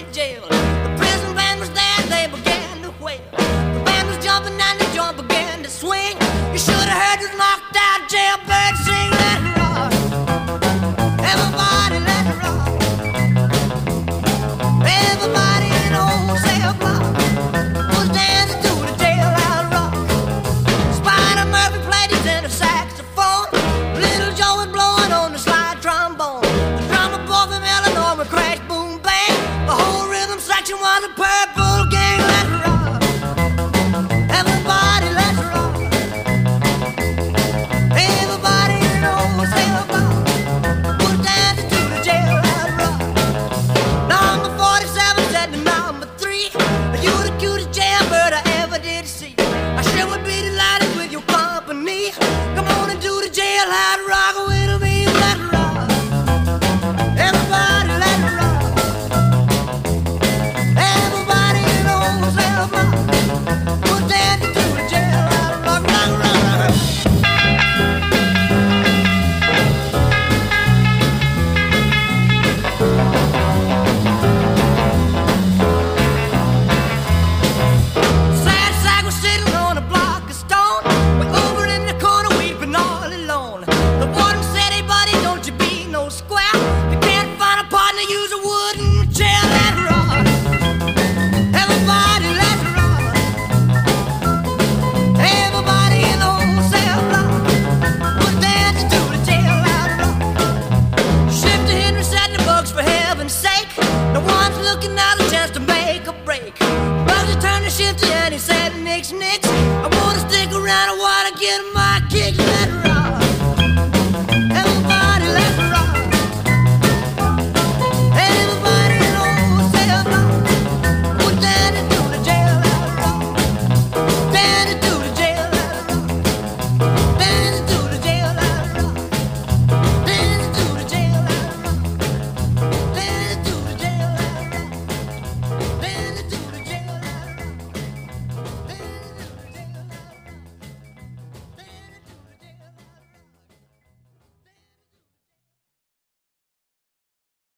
county jail. The prison band was there, they began to wail. The band was jumping and the jump began to swing. You should have heard it knocked out. Don't you want a purple? No one's looking at a chance to make a break. Bugs are the shift and he said, Nix, Nix. I wanna stick around, I wanna get my.